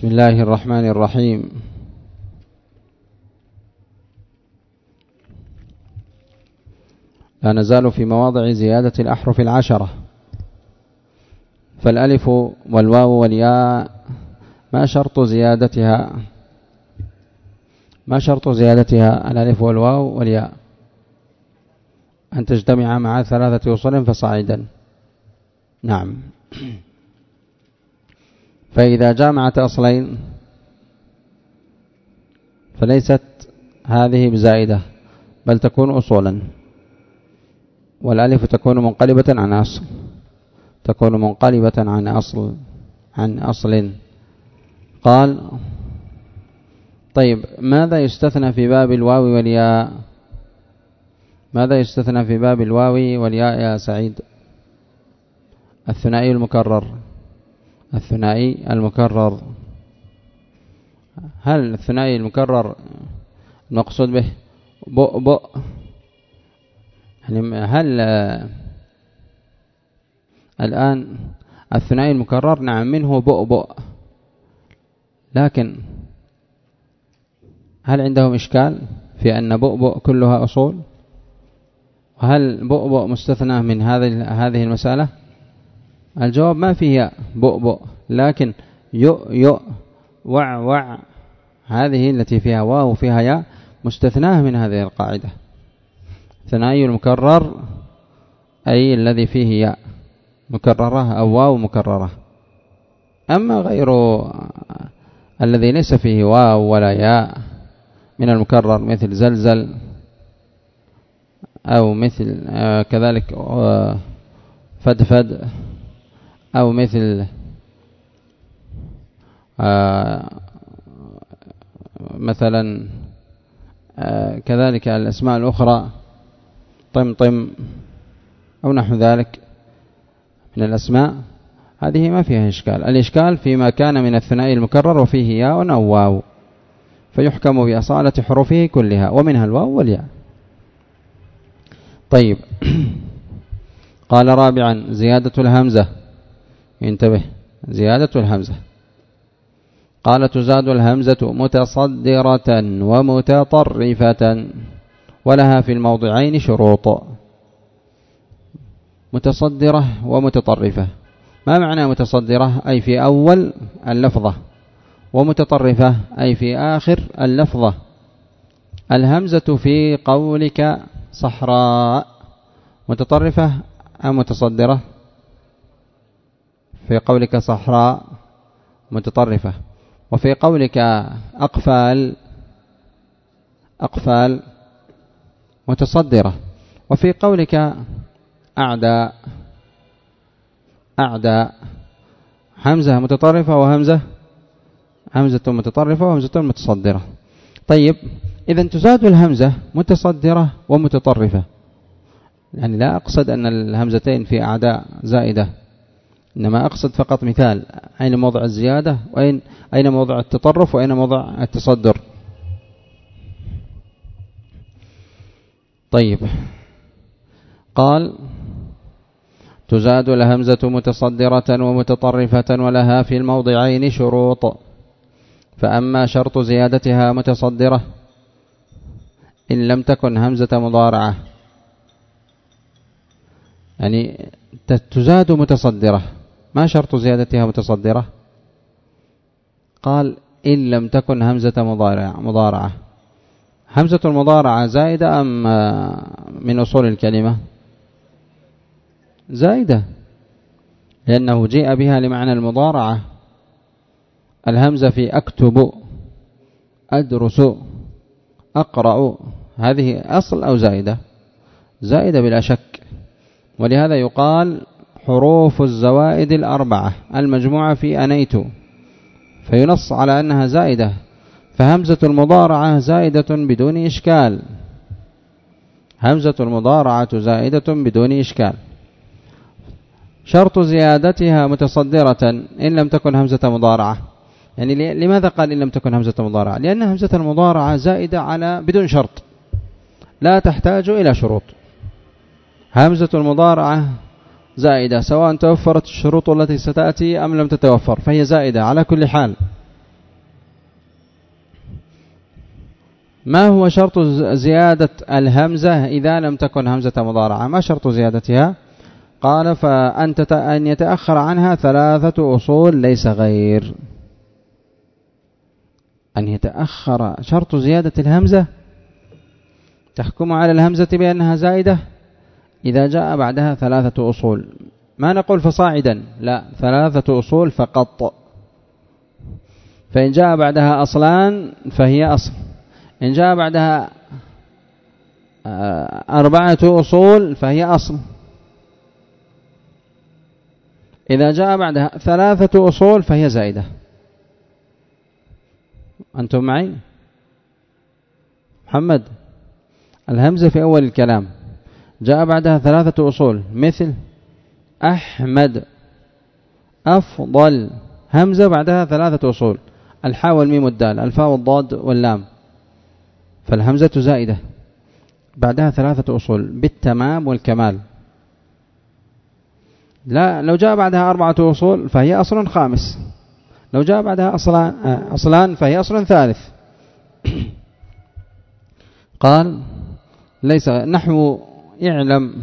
بسم الله الرحمن الرحيم. لا نزال في مواضع زيادة الأحرف العشرة. فالألف والواو والياء ما شرط زيادتها؟ ما شرط زيادتها؟ الألف والواو والياء. أن تجتمع مع ثلاثة وصل فصاعدا. نعم. فإذا جامعت أصلين فليست هذه بزائدة بل تكون أصولا. والألف تكون منقلبة عن أصل تكون منقلبة عن أصل عن أصل. قال طيب ماذا يستثنى في باب الواو والياء؟ ماذا يستثنى في باب الواو والياء يا سعيد؟ الثنائي المكرر. الثنائي المكرر. هل الثنائي المكرر المقصود به بؤ بؤ؟ يعني هل الآن الثنائي المكرر نعم منه بؤ بؤ؟ لكن هل عندهم إشكال في أن بؤبؤ كلها أصول؟ وهل بؤبؤ مستثنى من هذه هذه المسألة؟ الجواب ما فيه بؤبؤ لكن يؤ وع وع. هذه التي فيها واو وفيها ياء مستثناة من هذه القاعدة. ثنائي المكرر أي الذي فيه ياء. مكررة أو واو مكررة. أما غير الذي ليس فيه واو ولا ياء من المكرر مثل زلزل أو مثل آه، كذلك آه، فدفد. أو مثل آه، مثلا كذلك الأسماء الأخرى طمطم أو نحو ذلك من الأسماء. هذه ما فيها إشكال. الإشكال فيما كان من الثنائي المكرر وفيه ياء أو واو فيحكم بأصالة حروفه كلها ومنها الواو والياء. طيب. قال رابعا زيادة الهمزة. انتبه. زيادة الهمزة. قال تزاد الهمزة متصدرة ومتطرفة ولها في الموضعين شروط. متصدرة ومتطرفة. ما معنى متصدرة؟ أي في أول اللفظة. ومتطرفة أي في آخر اللفظة. الهمزة في قولك صحراء. متطرفة أم متصدرة؟ في قولك صحراء متطرفة وفي قولك أقفال أقفال متصدرة وفي قولك أعداء أعداء همزة متطرفة وهمزة همزة متطرفة وهمزة متصدرة. طيب إذا تزاد الهمزة متصدرة ومتطرفة. يعني لا أقصد أن الهمزتين في أعداء زائدة. إنما أقصد فقط مثال. أين موضع الزيادة؟ وأين أين موضع التطرف؟ وأين موضع التصدر؟ طيب. قال تزاد الهمزة متصدرة ومتطرفة ولها في الموضعين شروط. فأما شرط زيادتها متصدرة إن لم تكن همزة مضارعة. يعني تزاد متصدرة. ما شرط زيادتها متصدرة؟ قال إن لم تكن همزة مضارعة, مضارعة. همزة المضارعة زائدة أم من أصول الكلمة؟ زائدة. لأنه جيء بها لمعنى المضارعة. الهمزة في أكتب أدرس أقرأ هذه أصل أو زائدة؟ زائدة بلا شك. ولهذا يقال حروف الزوائد الأربعة. المجموعة في أنيت. فينص على أنها زائدة. فهمزة المضارعة زائدة بدون إشكال. همزة المضارعة زائدة بدون إشكال. شرط زيادتها متصدرة إن لم تكن همزة مضارعة. يعني لماذا قال إن لم تكن همزة مضارعة؟ لأن همزة المضارعة زائدة على بدون شرط. لا تحتاج إلى شروط. همزة المضارعة زائدة سواء توفرت الشروط التي ستأتي أم لم تتوفر فهي زائدة. على كل حال ما هو شرط زيادة الهمزة إذا لم تكن همزة مضارعة؟ ما شرط زيادتها؟ قال فأن أن يتأخر عنها ثلاثة أصول ليس غير. أن يتأخر شرط زيادة الهمزة؟ تحكم على الهمزة بأنها زائدة؟ إذا جاء بعدها ثلاثة أصول. ما نقول فصاعدا لا ثلاثة أصول فقط. فإن جاء بعدها أصلان فهي أصل. إن جاء بعدها آه، أربعة أصول فهي أصل. إذا جاء بعدها ثلاثة أصول فهي زائدة. أنتم معي؟ محمد الهمزة في أول الكلام. جاء بعدها ثلاثة أصول. مثل أحمد أفضل. همزة بعدها ثلاثة أصول. الحاء والميم والدال الفاء والضاد واللام. فالهمزة زائدة. بعدها ثلاثة أصول. بالتمام والكمال. لا لو جاء بعدها أربعة أصول فهي أصل خامس. لو جاء بعدها أصلان, أصلان فهي أصل ثالث. قال ليس نحو اعلم.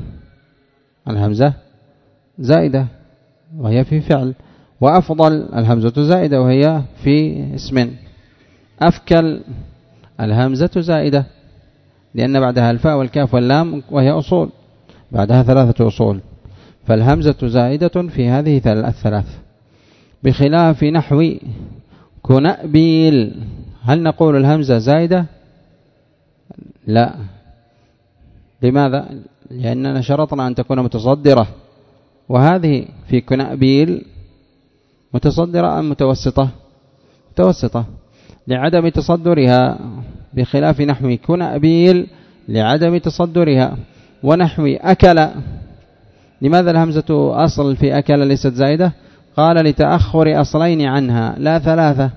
الهمزة زائدة وهي في فعل. وأفضل الهمزة زائدة وهي في اسم. أفكل الهمزة زائدة لأن بعدها الفاء والكاف واللام وهي أصول. بعدها ثلاثة أصول. فالهمزة زائدة في هذه الثلاث. بخلاف نحو كنأبيل هل نقول الهمزة زائدة؟ لا. لماذا؟ لأننا شرطنا أن تكون متصدرة. وهذه في كنأبيل متصدرة أم متوسطة؟ متوسطة. لعدم تصدرها بخلاف نحو كنأبيل لعدم تصدرها ونحو أكل. لماذا الهمزة أصل في أكل ليست زائدة؟ قال لتأخر أصلين عنها لا ثلاثة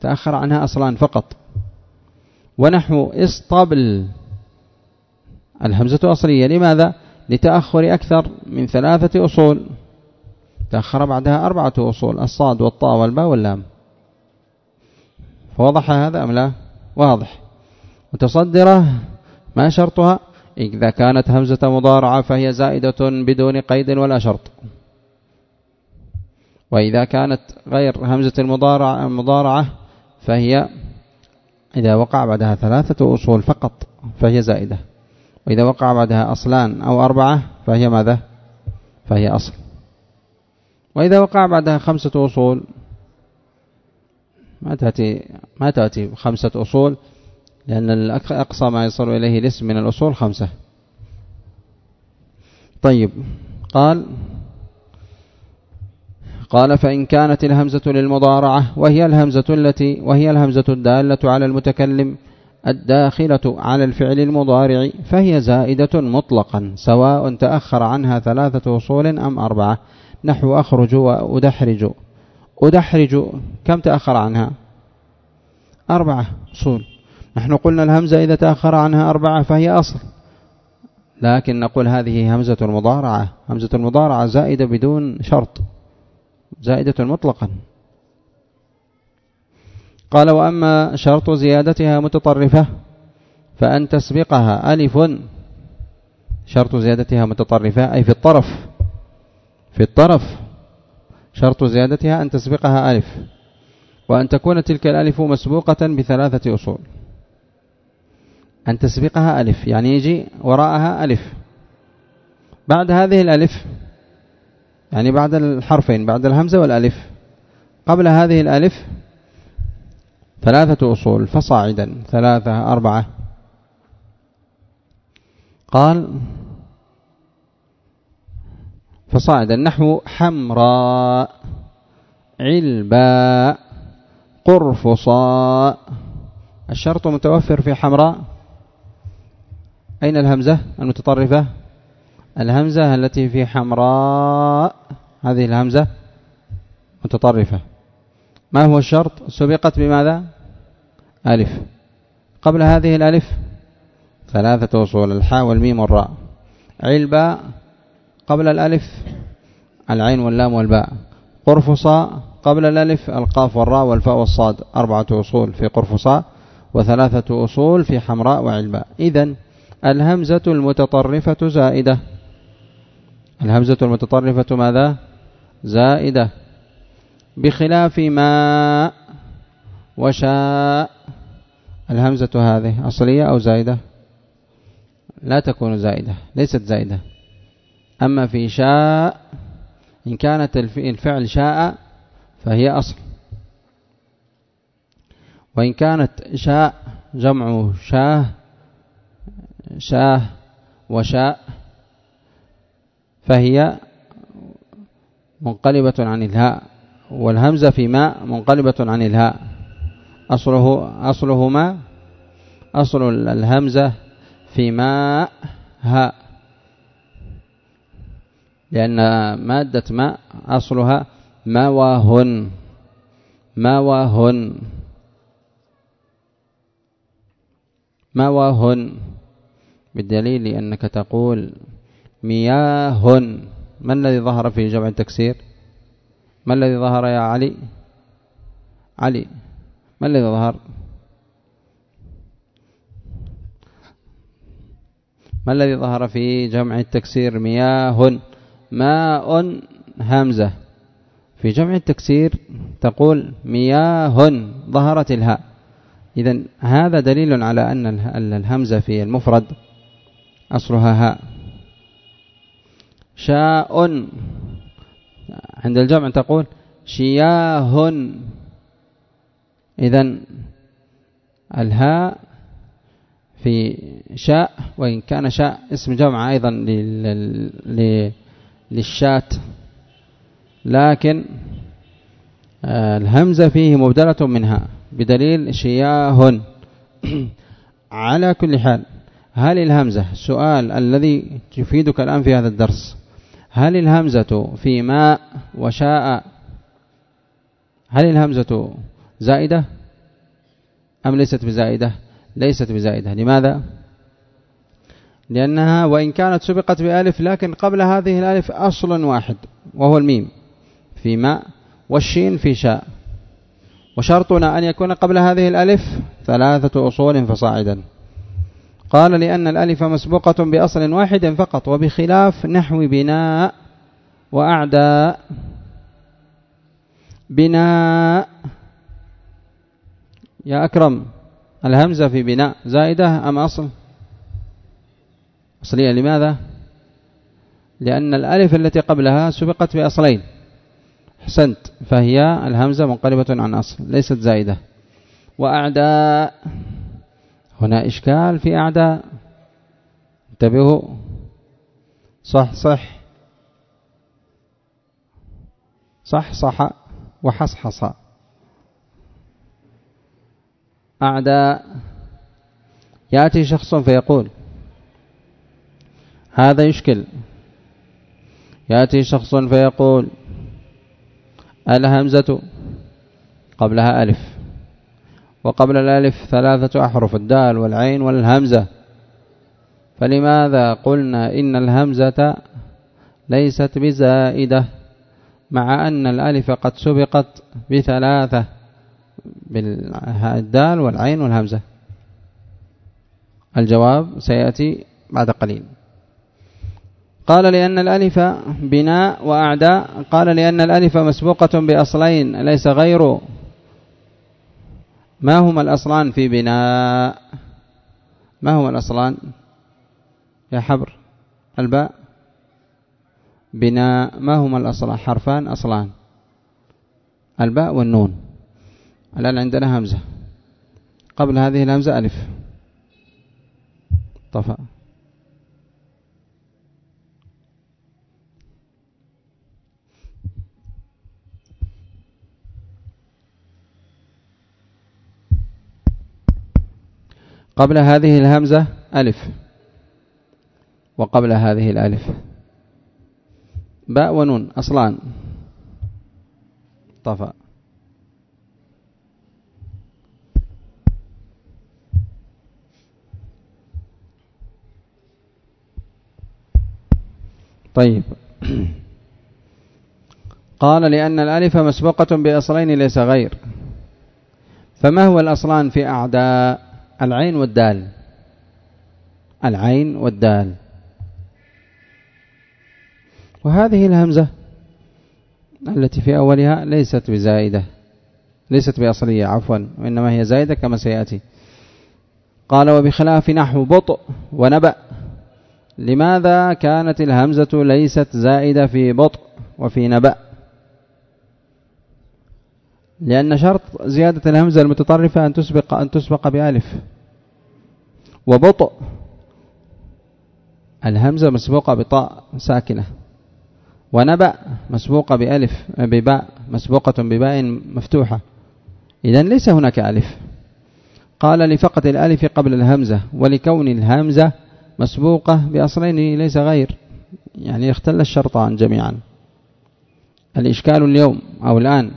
تأخر عنها أصلان فقط. ونحو إسطبل. الهمزة أصلية لماذا؟ لتأخر أكثر من ثلاثة أصول. تأخر بعدها أربعة أصول الصاد والطاء والباء واللام. فوضح هذا أم لا؟ واضح. متصدرة ما شرطها؟ إذا كانت همزة مضارعة فهي زائدة بدون قيد ولا شرط. وإذا كانت غير همزة المضارعة, المضارعة فهي إذا وقع بعدها ثلاثة أصول فقط فهي زائدة. وإذا وقع بعدها أصلان أو أربعة فهي ماذا؟ فهي أصل. وإذا وقع بعدها خمسة أصول ما تأتي ما تأتي خمسة أصول لأن الأقصى ما يصل إليه الاسم من الأصول خمسة. طيب قال قال فإن كانت الهمزة للمضارعة وهي الهمزة التي وهي الهمزة الدالة على المتكلم الداخلة على الفعل المضارع فهي زائدة مطلقا سواء تأخر عنها ثلاثة وصول أم أربعة. نحو أخرج وأدحرج. أدحرج كم تأخر عنها؟ أربعة أصول. نحن قلنا الهمزة إذا تأخر عنها أربعة فهي أصل. لكن نقول هذه همزة المضارعة همزة المضارعة زائدة بدون شرط. زائدة مطلقا. قال وأما شرط زيادتها متطرفة فأن تسبقها ألف شرط زيادتها متطرفة أي في الطرف في الطرف شرط زيادتها أن تسبقها ألف وأن تكون تلك الألف مسبوقة بثلاثة أصول. أن تسبقها ألف يعني يجي وراءها ألف. بعد هذه الألف يعني بعد الحرفين بعد الهمزة والألف قبل هذه الألف ثلاثة أصول فصاعدا ثلاثة أربعة. قال فصاعدا نحو حمراء علباء قرفصاء. الشرط متوفر في حمراء. أين الهمزة المتطرفة؟ الهمزة التي في حمراء هذه الهمزة متطرفة. ما هو الشرط؟ سبقت بماذا؟ ألف. قبل هذه الألف ثلاثة أصول الحاء والميم والراء. علباء قبل الألف العين واللام والباء. قرفصاء قبل الألف القاف والراء والفاء والصاد. أربعة أصول في قرفصاء وثلاثة أصول في حمراء وعلباء إذا الهمزة المتطرفة زائدة. الهمزة المتطرفة ماذا؟ زائدة. بخلاف ما وشاء الهمزة هذه أصلية أو زائدة؟ لا تكون زائدة ليست زائدة. أما في شاء إن كانت الفعل شاء فهي أصل. وإن كانت شاء جمع شاه شاه وشاء فهي منقلبة عن الهاء. والهمزة في ماء منقلبة عن الهاء. أصله أصله ما أصل الهمزة في ماء هاء. لأن مادة ماء أصلها مواهن مواهن مواهن بالدليل أنك تقول مياه ما الذي ظهر في جمع التكسير؟ ما الذي ظهر يا علي؟ علي ما الذي ظهر؟ ما الذي ظهر في جمع التكسير؟ مياه ماء همزة. في جمع التكسير تقول مياه ظهرت الهاء. إذا هذا دليل على أن الهمزة في المفرد أصلها هاء. شاء عند الجمع تقول شياه. إذا الهاء في شاء وإن كان شاء اسم جمع أيضا للشات. لكن آه، الهمزة فيه مبدلة منها بدليل شياه. على كل حال هل الهمزة السؤال الذي يفيدك الآن في هذا الدرس؟ هل الهمزة في ماء وشاء؟ هل الهمزة زائدة أم ليست بزائدة؟ ليست بزائدة. لماذا؟ لأنها وإن كانت سبقت بألف لكن قبل هذه الألف أصل واحد وهو الميم في ماء والشين في شاء. وشرطنا أن يكون قبل هذه الألف ثلاثة أصول فصاعدا. قال لأن الألف مسبوقة بأصل واحد فقط وبخلاف نحو بناء وأعداء بناء. يا أكرم الهمزة في بناء زائدة أم أصل؟ أصلية لماذا؟ لأن الألف التي قبلها سبقت بأصلين. حسنت فهي الهمزة منقلبة عن أصل ليست زائدة. وأعداء هنا إشكال في أعداء. انتبهوا. صح صح. صح صح. وحصحص. أعداء. يأتي شخص فيقول هذا يشكل. يأتي شخص فيقول الهمزة قبلها ألف. وقبل الألف ثلاثة أحرف الدال والعين والهمزة. فلماذا قلنا إن الهمزة ليست بزائدة؟ مع أن الألف قد سبقت بثلاثة بالدال والعين والهمزة. الجواب سيأتي بعد قليل. قال لأن الألف بناء وأعداء. قال لأن الألف مسبوقة بأصلين ليس غير. ما هما الأصلان في بناء؟ ما هما الأصلان؟ يا حبر الباء. بناء ما هما الأصلان؟ حرفان أصلان. الباء والنون. الآن عندنا همزة. قبل هذه الهمزة ألف. طفأ قبل هذه الهمزة ألف. وقبل هذه الألف. باء ونون أصلان. طفأ طيب. قال لأن الألف مسبوقة بأصلين ليس غير. فما هو الأصلان في أعداء؟ العين والدال. العين والدال. وهذه الهمزة التي في أولها ليست بزائدة ليست بأصلية عفوا وإنما هي زائدة كما سيأتي. قال وبخلاف نحو بطء ونبأ لماذا كانت الهمزة ليست زائدة في بطء وفي نبأ؟ لأن شرط زيادة الهمزة المتطرفة أن تسبق أن تسبق بألف. وبطء. الهمزة مسبوقة بطاء ساكنة. ونبأ مسبوقة بألف بباء مسبوقة بباء مفتوحة. إذا ليس هناك ألف. قال لفقط الألف قبل الهمزة ولكون الهمزة مسبوقة بأصلين ليس غير. يعني اختل الشرطان جميعا. الإشكال اليوم أو الآن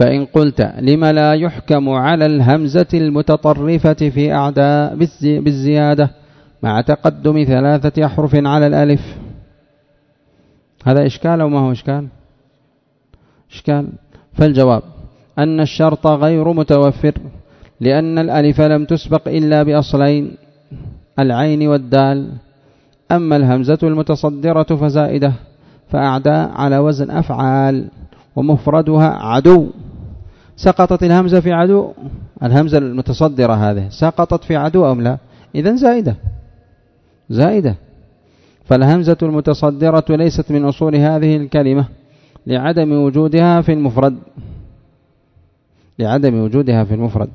فإن قلت لم لا يحكم على الهمزة المتطرفة في أعداء بالزيادة مع تقدم ثلاثة أحرف على الألف؟ هذا إشكال أو ما هو إشكال؟ إشكال. فالجواب أن الشرط غير متوفر لأن الألف لم تسبق إلا بأصلين العين والدال. أما الهمزة المتصدرة فزائدة فأعداء على وزن أفعال ومفردها عدو. سقطت الهمزة في عدو؟ الهمزة المتصدرة هذه سقطت في عدو أم لا؟ إذن زائدة زائدة. فالهمزة المتصدرة ليست من أصول هذه الكلمة لعدم وجودها في المفرد لعدم وجودها في المفرد.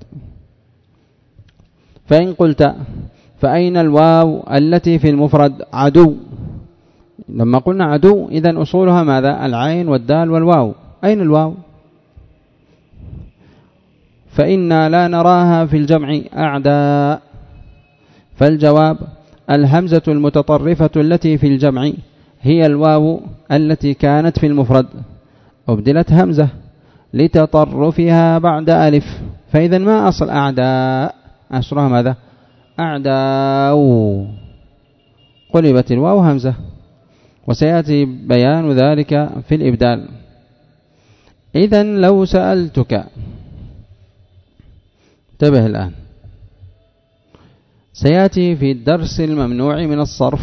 فإن قلت فأين الواو التي في المفرد؟ عدو. لما قلنا عدو إذا أصولها ماذا؟ العين والدال والواو. أين الواو؟ فإنا لا نراها في الجمع أعداء. فالجواب الهمزة المتطرفة التي في الجمع هي الواو التي كانت في المفرد. أبدلت همزة لتطرفها بعد ألف. فإذا ما أصل أعداء؟ أصلها ماذا؟ أعداء. قلبت الواو همزة. وسيأتي بيان ذلك في الإبدال. إذا لو سألتك انتبه الآن. سيأتي في الدرس الممنوع من الصرف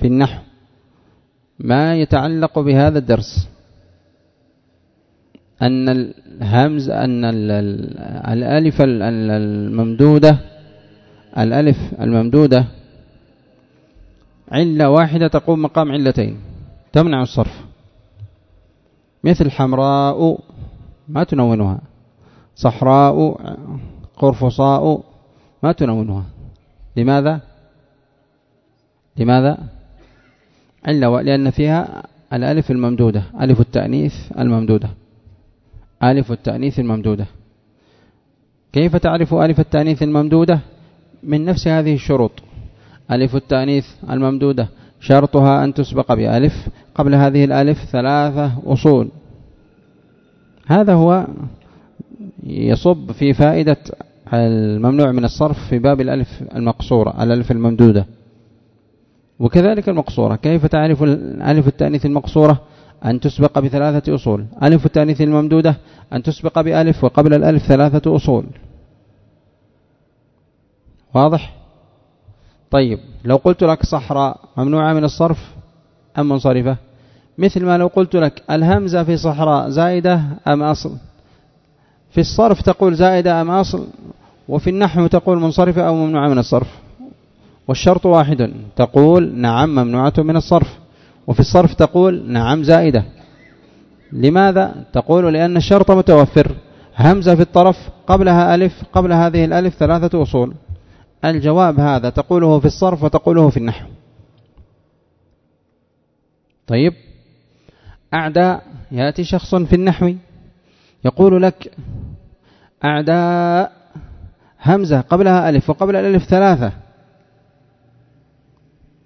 في النحو ما يتعلق بهذا الدرس. أن الهمز أن الألف الممدودة الألف الممدودة علة واحدة تقوم مقام علتين تمنع الصرف. مثل حمراء ما تنونها. صحراء قرفصاء ما تنونها لماذا؟ لماذا؟ علة لأن فيها الألف الممدودة ألف التأنيث الممدودة. ألف التأنيث الممدودة. كيف تعرف ألف التأنيث الممدودة؟ من نفس هذه الشروط. ألف التأنيث الممدودة شرطها أن تسبق بألف. قبل هذه الألف ثلاثة أصول. هذا هو يصب في فائدة الممنوع من الصرف في باب الألف المقصورة الألف الممدودة. وكذلك المقصورة. كيف تعرف الألف التأنيث المقصورة؟ أن تسبق بثلاثة أصول. ألف التأنيث الممدودة أن تسبق بألف وقبل الألف ثلاثة أصول. واضح؟ طيب لو قلت لك صحراء ممنوعة من الصرف أم منصرفة؟ مثل ما لو قلت لك الهمزة في صحراء زائدة أم أصل؟ في الصرف تقول زائدة أم أصل وفي النحو تقول منصرفة أو ممنوعة من الصرف. والشرط واحد تقول نعم ممنوعة من الصرف وفي الصرف تقول نعم زائدة. لماذا؟ تقول لأن الشرط متوفر. همزة في الطرف قبلها ألف قبل هذه الألف ثلاثة أصول. الجواب هذا تقوله في الصرف وتقوله في النحو. طيب؟ أعداء يأتي شخص في النحو يقول لك أعداء همزة قبلها ألف وقبل الألف ثلاثة.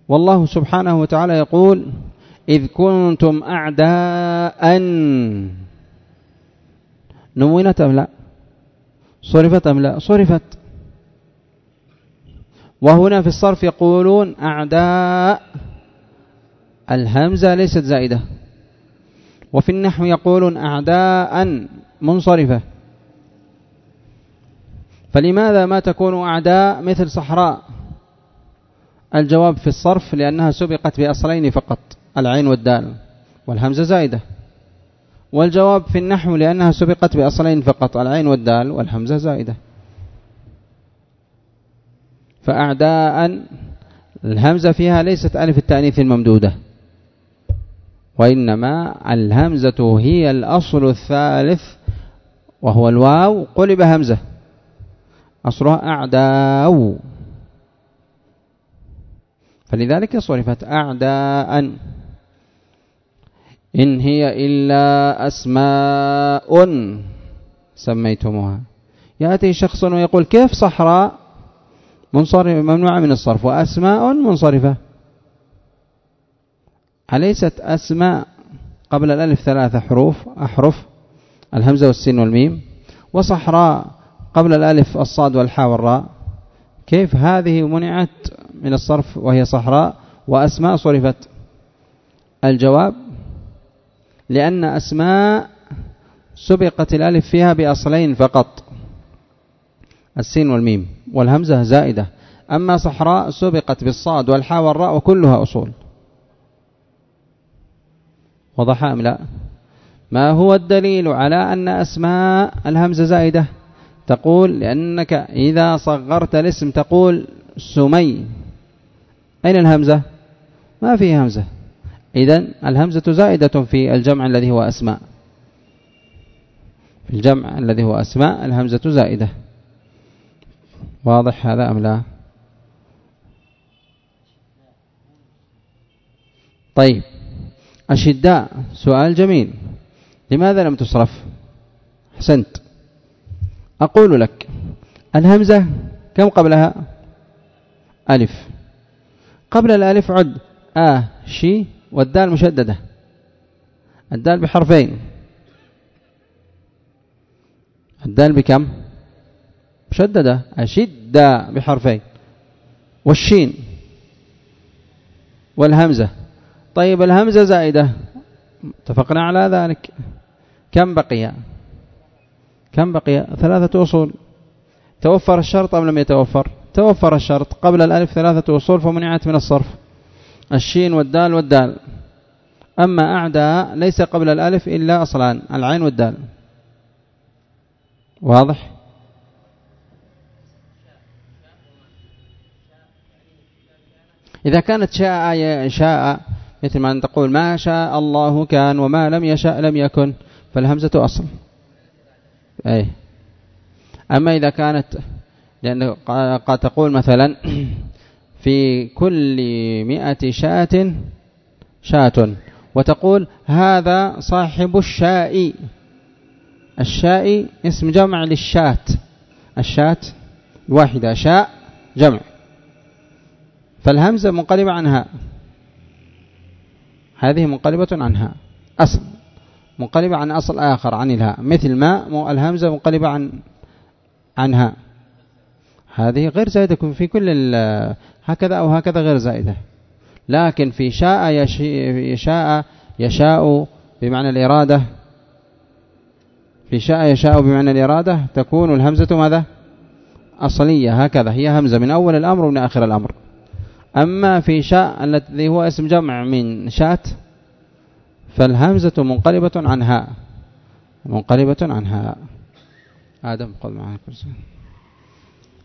والله سبحانه وتعالى يقول إذ كنتم أعداء. نونت أم لا؟ صرفت أم لا؟ صرفت. وهنا في الصرف يقولون أعداء. الهمزة ليست زائدة. وفي النحو يقولون أعداء. منصرفة. فلماذا ما تكون أعداء مثل صحراء؟ الجواب في الصرف لأنها سبقت بأصلين فقط العين والدال والهمزة زائدة. والجواب في النحو لأنها سبقت بأصلين فقط العين والدال والهمزة زائدة. فأعداء الهمزة فيها ليست ألف التأنيث الممدودة وإنما الهمزة هي الأصل الثالث وهو الواو قلب همزة. أصلها أعداء. فلذلك صرفت أعداء. إن هي إلا أسماء سميتموها. يأتي شخص ويقول كيف صحراء؟ منصرف ممنوعة من الصرف. وأسماء منصرفة. أليست أسماء قبل الألف ثلاثة حروف؟ أحرف. الهمزة والسين والميم وصحراء قبل الألف الصاد والحاء والراء. كيف هذه منعت من الصرف وهي صحراء وأسماء صرفت؟ الجواب لأن أسماء سبقت الألف فيها بأصلين فقط السين والميم والهمزة زائدة. أما صحراء سبقت بالصاد والحاء والراء وكلها أصول. وضح أم لا؟ ما هو الدليل على أن أسماء الهمزة زائدة؟ تقول لأنك إذا صغرت الاسم تقول سمي. أين الهمزة؟ ما في همزة. إذا الهمزة زائدة في الجمع الذي هو أسماء. في الجمع الذي هو أسماء الهمزة زائدة. واضح هذا أم لا؟ طيب. أشداء. سؤال جميل. لماذا لم تصرف؟ حسنت أقول لك الهمزة كم قبلها؟ ألف. قبل الألف عد آ شي والدال مشددة. الدال بحرفين. الدال بكم؟ مشددة. أشد بحرفين. والشين. والهمزة. طيب الهمزة زائدة. اتفقنا على ذلك. كم بقي؟ كم بقي؟ ثلاثة أصول. توفر الشرط أم لم يتوفر؟ توفر الشرط قبل الألف ثلاثة أصول فمنعت من الصرف. الشين والدال والدال. أما أعداء ليس قبل الألف إلا أصلان العين والدال. واضح؟ إذا كانت شاء شاء مثل ما تقول ما شاء الله كان وما لم يشاء لم يكن. فالهمزة أصل. أي أما إذا كانت لأن قد تقول مثلا في كل مئة شاة شاة. وتقول هذا صاحب الشاء. الشاء اسم جمع للشات الشات واحدة شاء جمع. فالهمزة منقلبة عنها. هذه منقلبة عنها. أصل. منقلبة عن أصل آخر عن الهاء. مثل ما الهمزة منقلبة عن عنها. هذه غير زائدة في كل هكذا أو هكذا غير زائدة. لكن في شاء يشاء يشاء بمعنى الإرادة. في شاء يشاء بمعنى الإرادة تكون الهمزة ماذا؟ أصلية هكذا. هي همزة. من أول الأمر ومن آخر الأمر. أما في شاء الذي هو اسم جمع من شات فالهمزة منقلبة عنها. منقلبة عنها. آدم قل كرسي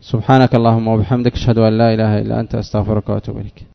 سبحانك اللهم وبحمدك أشهد أن لا إله إلا أنت أستغفرك وأتوب إليك.